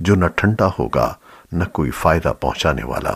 جو نہ ٹھنڈا ہوگا نہ کوئی فائدہ پہنچانے والا۔